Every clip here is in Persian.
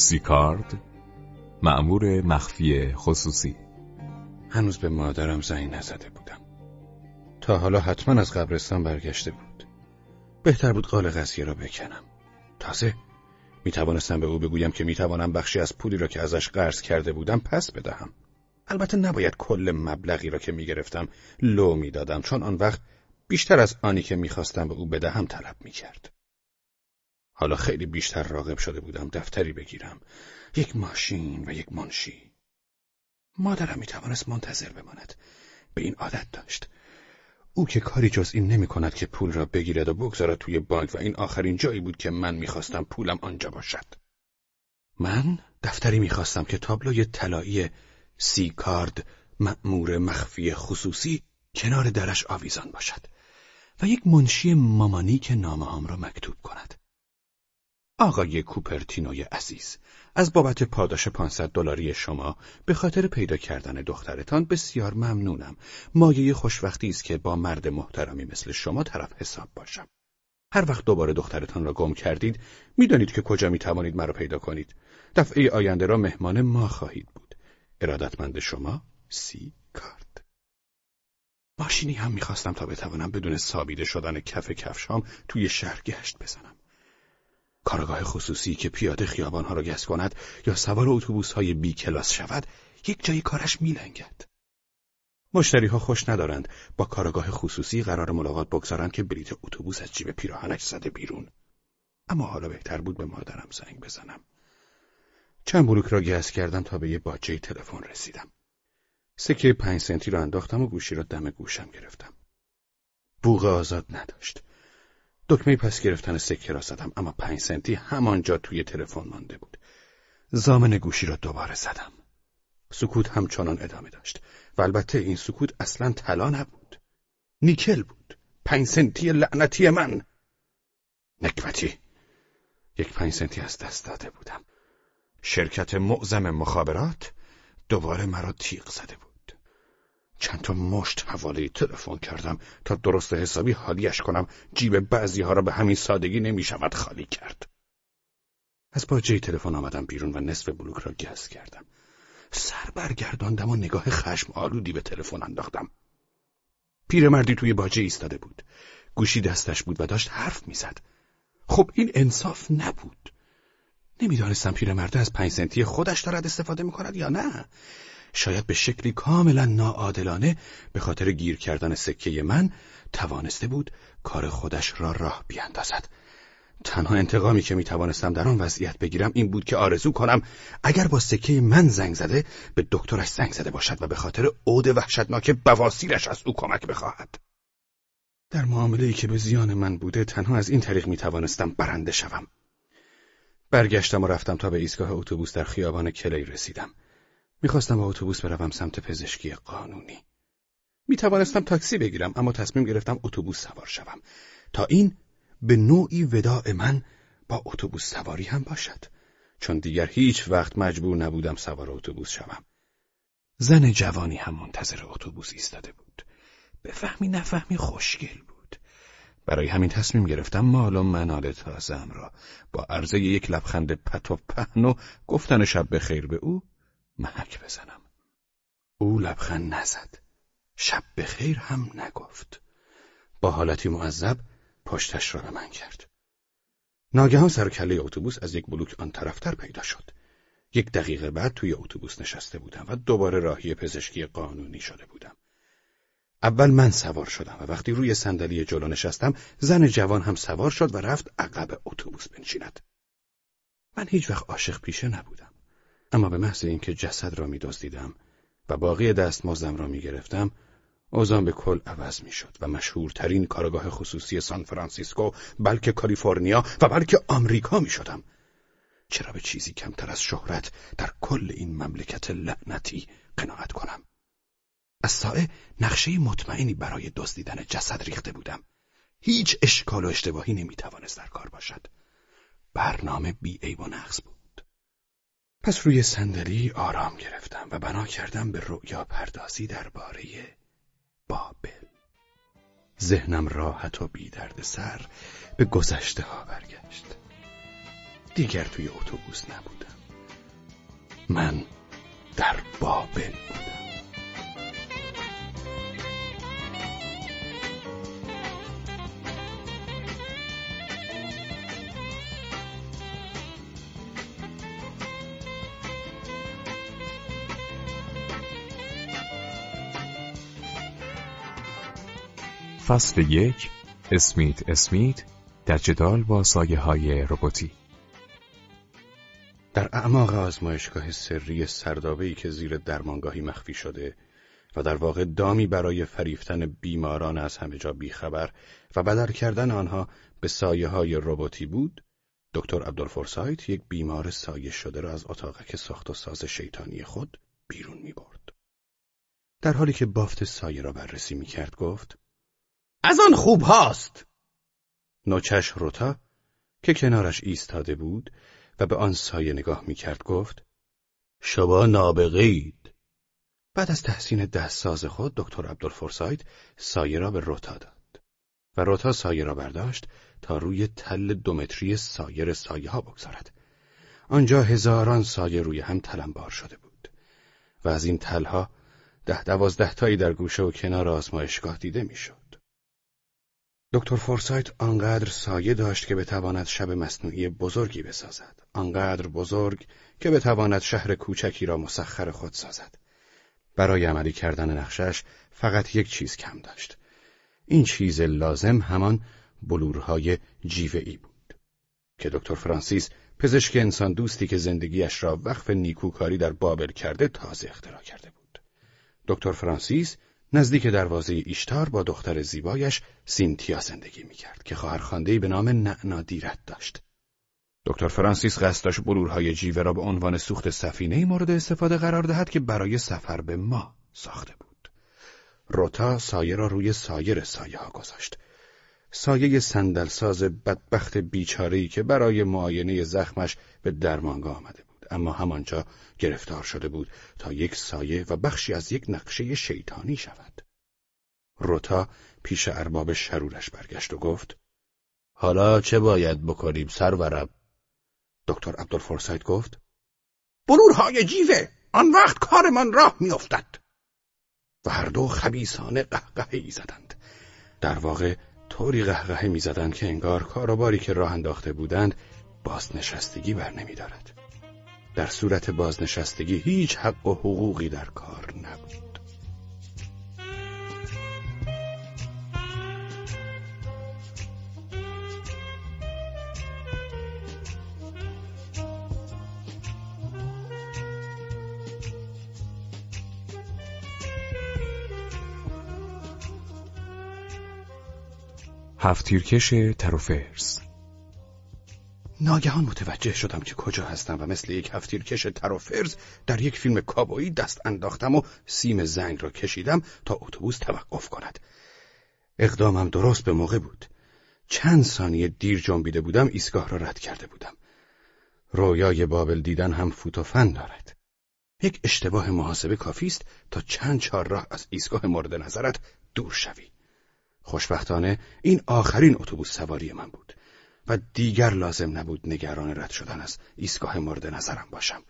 سیکارد معمور مخفی خصوصی. هنوز به مادرم زنگ نزده بودم. تا حالا حتما از قبرستان برگشته بود. بهتر بود قال قضیه را بکنم. تازه می توانستم به او بگویم که می توانم بخشی از پولی را که ازش قرض کرده بودم پس بدهم. البته نباید کل مبلغی را که می گرفتم لو می دادم چون آن وقت بیشتر از آنی که می‌خواستم به او بدهم طلب می کرد. حالا خیلی بیشتر راغب شده بودم دفتری بگیرم. یک ماشین و یک منشی. مادرم می توانست منتظر بماند. به این عادت داشت. او که کاری جز این نمی کند که پول را بگیرد و بگذارد توی بانک و این آخرین جایی بود که من می‌خواستم پولم آنجا باشد. من دفتری می‌خواستم که تابلوی طلایی سی کارد مأمور مخفی خصوصی کنار درش آویزان باشد و یک منشی مامانی که نامه را مکتوب کند. آقای کوپرتینوی عزیز از بابت پاداش 500 دلاری شما به خاطر پیدا کردن دخترتان بسیار ممنونم. مایه خوشوقتی است که با مرد محترمی مثل شما طرف حساب باشم. هر وقت دوباره دخترتان را گم کردید می‌دانید که کجا می توانید مرا پیدا کنید. دفعه آینده را مهمان ما خواهید بود. ارادتمند شما سی کارت. ماشینی هم می‌خواستم تا بتوانم بدون سابیده شدن کف کفشام توی شهر گشت بزنم. کارگاه خصوصی که پیاده خیابانها را گس کند یا سوار اتوبوس های بی کلاس شود یک جای کارش میلنگد. مشتری ها خوش ندارند با کارگاه خصوصی قرار ملاقات بگذارند که بلیت اتوبوس از جیب پیراهنش زده بیرون. اما حالا بهتر بود به مادرم زنگ بزنم. چند بلوک را گس کردم تا به یه باجه تلفن رسیدم. سکه پنج سنتی را انداختم و گوشی را دم گوشم گرفتم. بوغ آزاد نداشت. دکمه پس گرفتن سکه را زدم اما پنج سنتی همانجا توی تلفن مانده بود. زامن گوشی را دوباره زدم. سکوت همچنان ادامه داشت و البته این سکوت اصلا طلا نبود. نیکل بود. پنج سنتی لعنتی من. نکبتی. یک پنج سنتی از دست داده بودم. شرکت معظم مخابرات دوباره مرا تیغ زده بود. چند تا مشت حواله تلفن کردم تا درست حسابی حالیش کنم جیب بعضی ها را به همین سادگی نمی شود خالی کرد. از باجه تلفن آمدم بیرون و نصف بلوک را گز کردم. سر برگرداندم و نگاه خشم آلودی به تلفن انداختم. پیرمردی توی باجه ایستاده بود. گوشی دستش بود و داشت حرف می‌زد. خب این انصاف نبود. نمی‌دانستم پیرمرده از پنج سنتی خودش دارد استفاده می‌کند یا نه. شاید به شکلی کاملا ناعادلانه به خاطر گیر کردن سکه من توانسته بود کار خودش را راه بیاندازد. تنها انتقامی که می توانستم در آن وضعیت بگیرم این بود که آرزو کنم اگر با سکه من زنگ زده به دکترش زنگ زده باشد و به خاطر عود وحشتناک بواسیرش از او کمک بخواهد. در معامله که به زیان من بوده تنها از این طریق می توانستم برنده شوم. برگشتم و رفتم تا به ایستگاه اتوبوس در خیابان کلی رسیدم. می‌خواستم با اتوبوس بروم سمت پزشکی قانونی. می توانستم تاکسی بگیرم اما تصمیم گرفتم اتوبوس سوار شوم تا این به نوعی وداع من با اتوبوس سواری هم باشد چون دیگر هیچ وقت مجبور نبودم سوار اتوبوس شوم. زن جوانی هم منتظر اتوبوس ایستاده بود. به فهمی نفهمی خوشگل بود. برای همین تصمیم گرفتم مال و منال تازم را با عرضه یک لبخند پت و پهن و گفتن شب به خیر به او محک بزنم. او لبخند نزد. شب به خیر هم نگفت. با حالتی معذب پشتش را به من کرد. ناگهان سر کله اتوبوس از یک بلوک آن طرفتر پیدا شد. یک دقیقه بعد توی اتوبوس نشسته بودم و دوباره راهی پزشکی قانونی شده بودم. اول من سوار شدم و وقتی روی صندلی جلو نشستم زن جوان هم سوار شد و رفت عقب اتوبوس بنشیند. من هیچ وقت عاشق پیشه نبودم. اما به محض اینکه جسد را میدزدیدم و باقی دستمزدم را می‌گرفتم اوزان به کل عوض می‌شد و مشهورترین کارگاه خصوصی سان فرانسیسکو بلکه کالیفرنیا و بلکه آمریکا می شدم. چرا به چیزی کمتر از شهرت در کل این مملکت لعنتی قناعت کنم؟ از سائه نقشه مطمئنی برای دزدیدن جسد ریخته بودم. هیچ اشکال و اشتباهی نمی‌توانست در کار باشد. برنامه بی ای و نقص بود. پس روی صندلی آرام گرفتم و بنا کردم به رؤیا پردازی درباره بابل. ذهنم راحت و بی درد سر به گذشته ها برگشت. دیگر توی اتوبوس نبودم. من در بابل بودم. فصل یک اسمیت اسمیت در جدال با سایه های روبوتی در اعماق آزمایشگاه سری سردابهی که زیر درمانگاهی مخفی شده و در واقع دامی برای فریفتن بیماران از همه جا بیخبر و بدر کردن آنها به سایه های روبوتی بود دکتر عبدالفرسایت یک بیمار سایه شده را از اتاقک ساخت و ساز شیطانی خود بیرون می برد. در حالی که بافت سایه را بررسی می کرد گفت از آن خوب هاست. نوچش روتا که کنارش ایستاده بود و به آن سایه نگاه می‌کرد گفت شما نابغه بعد از تحسین دستساز خود دکتر عبدالفرساید سایه را به روتا داد و روتا سایه را برداشت تا روی تل دومتری سایر سایه ها بگذارد. آنجا هزاران سایه روی هم تلمبار شده بود و از این تلها ده دوازده تایی در گوشه و کنار آزمایشگاه دیده می‌شد. دکتر فورسایت آنقدر سایه داشت که بتواند شب مصنوعی بزرگی بسازد. آنقدر بزرگ که بتواند شهر کوچکی را مسخر خود سازد. برای عملی کردن نقشش فقط یک چیز کم داشت. این چیز لازم همان بلورهای جیوه‌ای بود که دکتر فرانسیس پزشک انسان دوستی که زندگیش را وقف نیکوکاری در بابل کرده تازه اختراع کرده بود. دکتر فرانسیس نزدیک دروازه ایشتار با دختر زیبایش سینتیا زندگی می‌کرد که خواهرخواندهای به نام نعنا دیرت داشت. دکتر فرانسیس قصد داشت بلورهای جیوه را به عنوان سوخت سفینه مورد استفاده قرار دهد که برای سفر به ما ساخته بود. روتا سایه را روی سایر سایه ها گذاشت. سایه سندلساز بدبخت بیچارهی که برای معاینه زخمش به درمانگاه آمده بود. اما همانجا گرفتار شده بود تا یک سایه و بخشی از یک نقشه شیطانی شود. روتا پیش ارباب شرورش برگشت و گفت حالا چه باید بکنیم سرورم؟ دکتر عبدالفرسایت گفت بلورهای جیوه آن وقت کارمان راه میافتد و هر دو خبیسانه قهقهه ای زدند در واقع طوری قهقهه می‌زدند که انگار کاروباری که راه انداخته بودند بازنشستگی بر نمیدارد در صورت بازنشستگی هیچ حق و حقوقی در کار نبود. هفتیرکش تروفرز ناگهان متوجه شدم که کجا هستم و مثل یک هفتیرکش ترافرز در یک فیلم کابایی دست انداختم و سیم زنگ را کشیدم تا اتوبوس توقف کند. اقدامم درست به موقع بود. چند ثانیه دیر جنبیده بودم ایستگاه را رد کرده بودم. رویای بابل دیدن هم فوت و فن دارد. یک اشتباه محاسبه کافی است تا چند چهار راه از ایستگاه مورد نظرت دور شوی. خوشبختانه این آخرین اتوبوس سواری من بود. و دیگر لازم نبود نگران رد شدن از ایستگاه مورد نظرم باشم.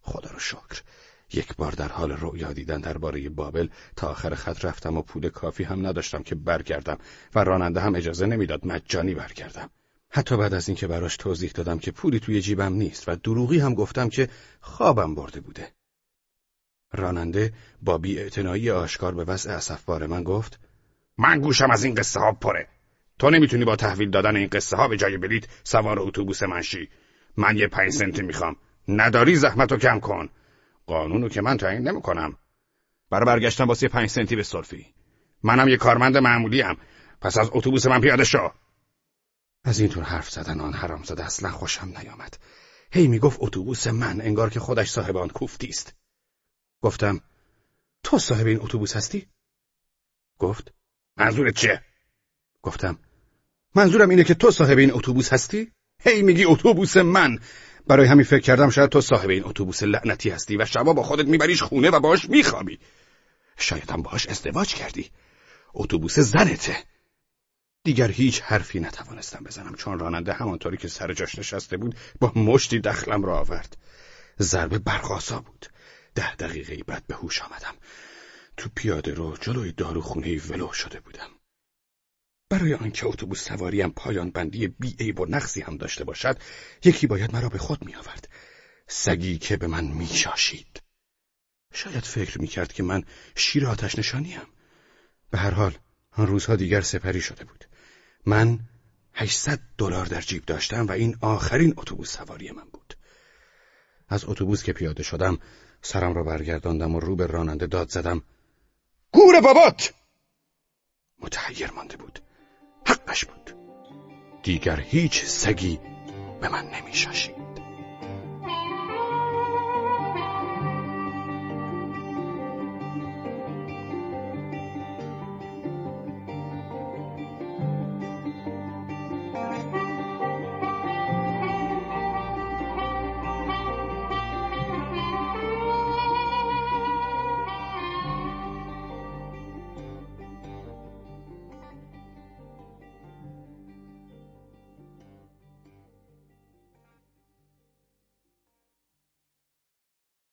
خدا رو شکر. یک بار در حال رؤیا دیدن درباره بابل تا آخر خط رفتم و پول کافی هم نداشتم که برگردم و راننده هم اجازه نمی‌داد مجانی برگردم. حتی بعد از اینکه براش توضیح دادم که پولی توی جیبم نیست و دروغی هم گفتم که خوابم برده بوده. راننده با بی آشکار به وضع اسفبار من گفت من گوشم از این قصه ها پره. تو نمی‌تونی با تحویل دادن این قصه ها به جای بلیت سوار اتوبوس منشی. من یه پنج سنتی می‌خوام. نداری زحمتو کم کن. قانونو که من تعیین نمی‌کنم. برای برگشتن واسه پنج سنتی به سلفی. منم یه کارمند معمولی هم. پس از اتوبوس من پیاده شو. از اینطور حرف زدن آن حرامزاده اصلا خوشم نیامد. هی می‌گفت اتوبوس من انگار که خودش صاحب آن کوفتی است. گفتم تو صاحب این اتوبوس هستی؟ گفت منظورت چه گفتم منظورم اینه که تو صاحب این اتوبوس هستی؟ هی میگی اتوبوس من. برای همین فکر کردم شاید تو صاحب این اتوبوس لعنتی هستی و شبا با خودت میبریش خونه و باش میخوابی. شاید هم باش ازدواج کردی. اتوبوس زنته. دیگر هیچ حرفی نتوانستم بزنم چون راننده همانطوری که سر جاش نشسته بود با مشتی دخلم را آورد. ضربه برقاسا بود. ده دقیقه بعد به هوش آمدم. تو پیاده رو جلوی داروخونه ولو شده بودم. برای آنکه اتوبوس سواریم پایان بندی بی عیب و نقصی هم داشته باشد یکی باید مرا به خود می آورد سگی که به من می شاشید شاید فکر می کرد که من شیر آتش نشانیم. به هر حال آن روزها دیگر سپری شده بود. من 800 دلار در جیب داشتم و این آخرین اتوبوس سواری من بود. از اتوبوس که پیاده شدم سرم را برگرداندم و رو به راننده داد زدم. گور بابات! متحیر مانده بود. حقش بود. دیگر هیچ سگی به من نمی شاشید